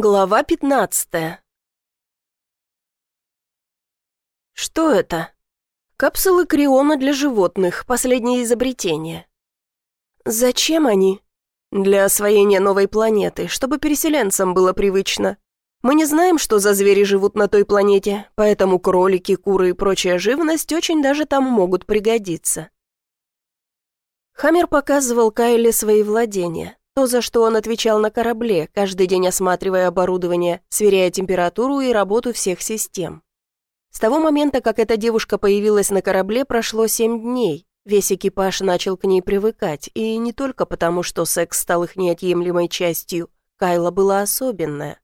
Глава пятнадцатая. Что это? Капсулы криона для животных, последнее изобретение. Зачем они? Для освоения новой планеты, чтобы переселенцам было привычно. Мы не знаем, что за звери живут на той планете, поэтому кролики, куры и прочая живность очень даже там могут пригодиться. Хаммер показывал Кайле свои владения. То, за что он отвечал на корабле, каждый день осматривая оборудование, сверяя температуру и работу всех систем. С того момента, как эта девушка появилась на корабле, прошло семь дней. Весь экипаж начал к ней привыкать, и не только потому, что секс стал их неотъемлемой частью. Кайла была особенная.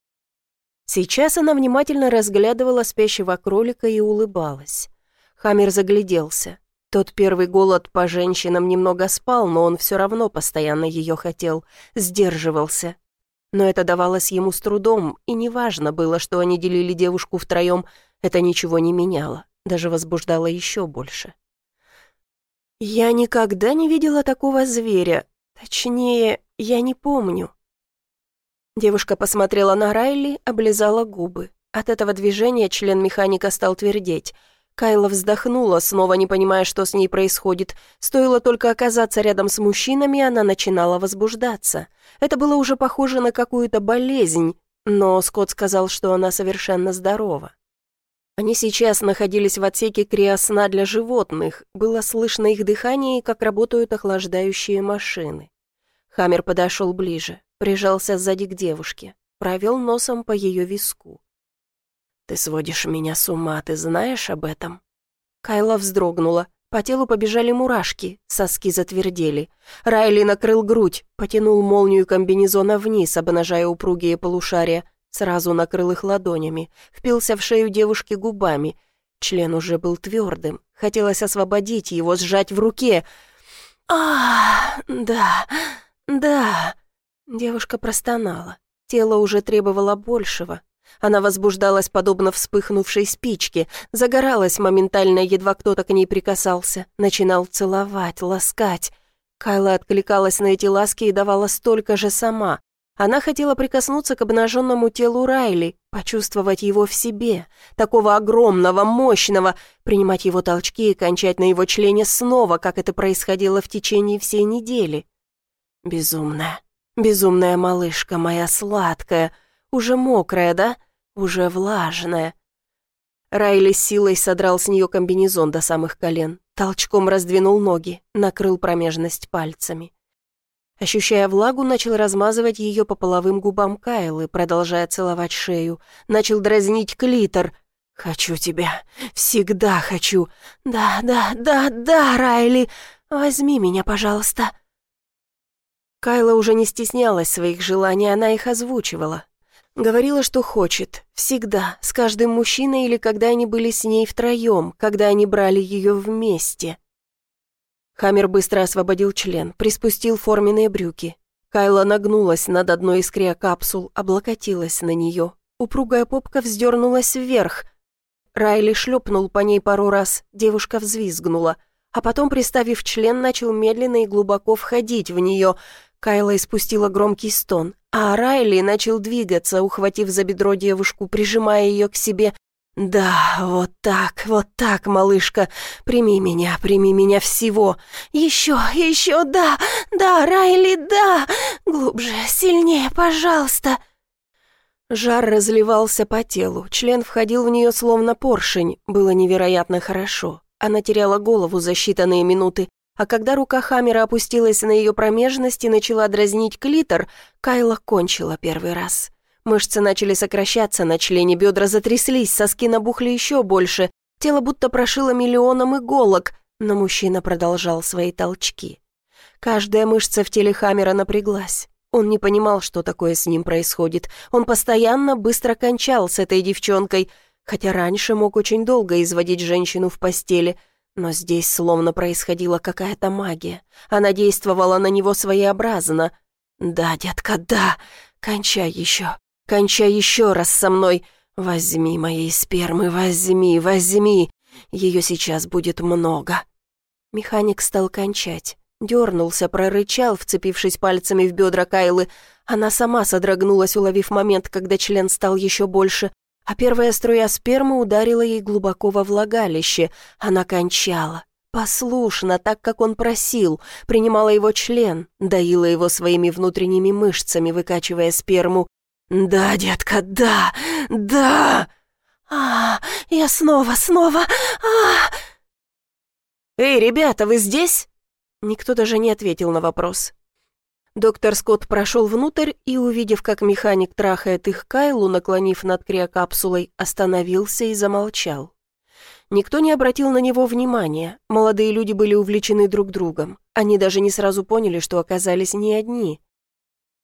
Сейчас она внимательно разглядывала спящего кролика и улыбалась. Хаммер загляделся. Тот первый голод по женщинам немного спал, но он все равно постоянно ее хотел, сдерживался. Но это давалось ему с трудом, и неважно было, что они делили девушку втроем, это ничего не меняло, даже возбуждало еще больше. «Я никогда не видела такого зверя. Точнее, я не помню». Девушка посмотрела на Райли, облизала губы. От этого движения член механика стал твердеть – Кайла вздохнула, снова не понимая, что с ней происходит. Стоило только оказаться рядом с мужчинами, она начинала возбуждаться. Это было уже похоже на какую-то болезнь, но Скотт сказал, что она совершенно здорова. Они сейчас находились в отсеке криосна для животных. Было слышно их дыхание и как работают охлаждающие машины. Хаммер подошел ближе, прижался сзади к девушке, провел носом по ее виску. «Ты сводишь меня с ума, ты знаешь об этом?» Кайла вздрогнула. По телу побежали мурашки, соски затвердели. Райли накрыл грудь, потянул молнию комбинезона вниз, обнажая упругие полушария. Сразу накрыл их ладонями, впился в шею девушки губами. Член уже был твердым. Хотелось освободить его, сжать в руке. а да, да». Девушка простонала. Тело уже требовало большего, она возбуждалась подобно вспыхнувшей спичке, загоралась моментально, едва кто-то к ней прикасался, начинал целовать, ласкать. Кайла откликалась на эти ласки и давала столько же сама. Она хотела прикоснуться к обнаженному телу Райли, почувствовать его в себе, такого огромного, мощного, принимать его толчки и кончать на его члене снова, как это происходило в течение всей недели. Безумная, безумная малышка моя сладкая — уже мокрая, да? Уже влажная. Райли силой содрал с нее комбинезон до самых колен, толчком раздвинул ноги, накрыл промежность пальцами. Ощущая влагу, начал размазывать ее по половым губам Кайлы, продолжая целовать шею. Начал дразнить клитор. «Хочу тебя. Всегда хочу. Да, да, да, да, Райли. Возьми меня, пожалуйста». Кайла уже не стеснялась своих желаний, она их озвучивала. Говорила, что хочет. Всегда. С каждым мужчиной или когда они были с ней втроем, когда они брали ее вместе. Хаммер быстро освободил член, приспустил форменные брюки. Кайла нагнулась над одной из криокапсул, облокотилась на нее. Упругая попка вздернулась вверх. Райли шлепнул по ней пару раз, девушка взвизгнула. А потом, приставив член, начал медленно и глубоко входить в нее. Кайла испустила громкий стон, а Райли начал двигаться, ухватив за бедро девушку, прижимая ее к себе. «Да, вот так, вот так, малышка, прими меня, прими меня всего. Еще, еще, да, да, Райли, да, глубже, сильнее, пожалуйста». Жар разливался по телу, член входил в нее словно поршень, было невероятно хорошо. Она теряла голову за считанные минуты, а когда рука Хаммера опустилась на ее промежность и начала дразнить клитор, Кайла кончила первый раз. Мышцы начали сокращаться на члене, бедра затряслись, соски набухли еще больше, тело будто прошило миллионом иголок, но мужчина продолжал свои толчки. Каждая мышца в теле Хаммера напряглась. Он не понимал, что такое с ним происходит. Он постоянно быстро кончал с этой девчонкой, хотя раньше мог очень долго изводить женщину в постели – но здесь словно происходила какая-то магия. Она действовала на него своеобразно. «Да, детка, да! Кончай еще! Кончай еще раз со мной! Возьми моей спермы, возьми, возьми! Ее сейчас будет много!» Механик стал кончать. Дернулся, прорычал, вцепившись пальцами в бедра Кайлы, Она сама содрогнулась, уловив момент, когда член стал еще больше, а первая струя спермы ударила ей глубоко во влагалище. Она кончала. Послушно, так как он просил, принимала его член, доила его своими внутренними мышцами, выкачивая сперму. «Да, детка, да, да!» «А, я снова, снова, а!» «Эй, ребята, вы здесь?» Никто даже не ответил на вопрос. Доктор Скотт прошел внутрь и, увидев, как механик трахает их Кайлу, наклонив над криокапсулой, остановился и замолчал. Никто не обратил на него внимания, молодые люди были увлечены друг другом. Они даже не сразу поняли, что оказались не одни.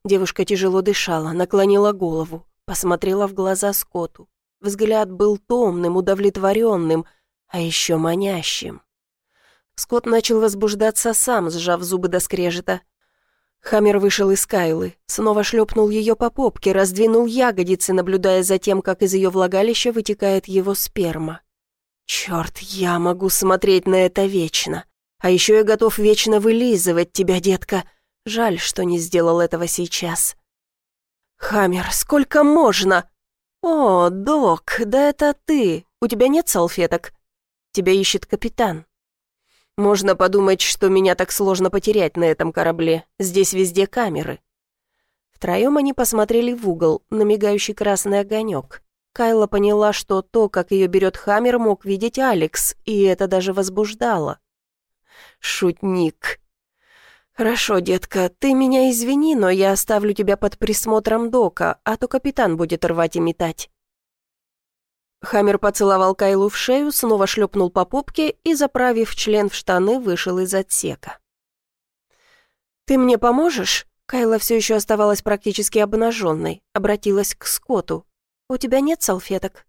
Девушка тяжело дышала, наклонила голову, посмотрела в глаза Скотту. Взгляд был томным, удовлетворенным, а еще манящим. Скотт начал возбуждаться сам, сжав зубы до скрежета. Хаммер вышел из Кайлы, снова шлепнул ее по попке, раздвинул ягодицы, наблюдая за тем, как из ее влагалища вытекает его сперма. «Черт, я могу смотреть на это вечно. А еще я готов вечно вылизывать тебя, детка. Жаль, что не сделал этого сейчас». «Хаммер, сколько можно?» «О, док, да это ты. У тебя нет салфеток?» «Тебя ищет капитан». «Можно подумать, что меня так сложно потерять на этом корабле. Здесь везде камеры». Втроем они посмотрели в угол, на мигающий красный огонек. Кайла поняла, что то, как ее берет Хаммер, мог видеть Алекс, и это даже возбуждало. «Шутник», «Хорошо, детка, ты меня извини, но я оставлю тебя под присмотром Дока, а то капитан будет рвать и метать». Хаммер поцеловал Кайлу в шею, снова шлепнул по попке и, заправив член в штаны, вышел из отсека. «Ты мне поможешь?» Кайла все еще оставалась практически обнаженной, обратилась к Скотту. «У тебя нет салфеток?»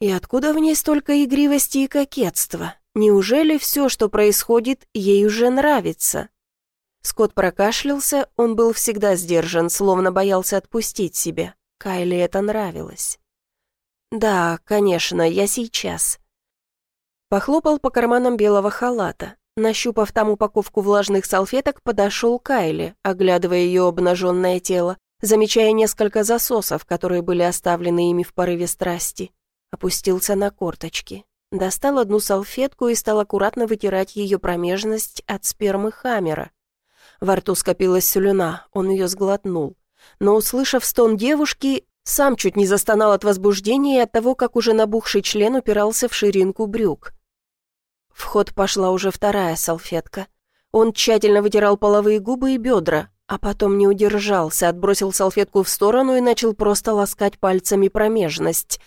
«И откуда в ней столько игривости и кокетства? Неужели все, что происходит, ей уже нравится?» Скотт прокашлялся, он был всегда сдержан, словно боялся отпустить себя. Кайли это нравилось. «Да, конечно, я сейчас». Похлопал по карманам белого халата. Нащупав там упаковку влажных салфеток, подошел Кайли, оглядывая ее обнаженное тело, замечая несколько засосов, которые были оставлены ими в порыве страсти. Опустился на корточки. Достал одну салфетку и стал аккуратно вытирать ее промежность от спермы Хаммера. Во рту скопилась слюна, он ее сглотнул. Но, услышав стон девушки, сам чуть не застонал от возбуждения и от того, как уже набухший член упирался в ширинку брюк. В ход пошла уже вторая салфетка. Он тщательно вытирал половые губы и бедра, а потом не удержался, отбросил салфетку в сторону и начал просто ласкать пальцами промежность.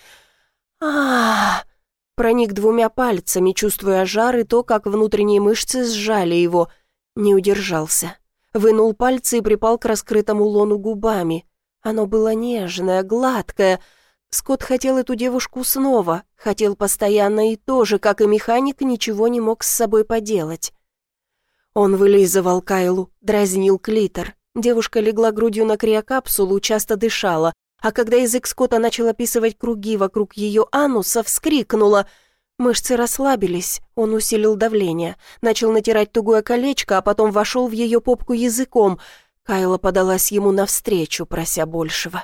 а Проник двумя пальцами, чувствуя жар и то, как внутренние мышцы сжали его. Не удержался вынул пальцы и припал к раскрытому лону губами. Оно было нежное, гладкое. Скотт хотел эту девушку снова, хотел постоянно и тоже, как и механик, ничего не мог с собой поделать. Он вылизывал Кайлу, дразнил клитор. Девушка легла грудью на криокапсулу, часто дышала, а когда язык Скотта начал описывать круги вокруг ее ануса, вскрикнула — Мышцы расслабились, он усилил давление, начал натирать тугое колечко, а потом вошел в ее попку языком. Кайла подалась ему навстречу, прося большего.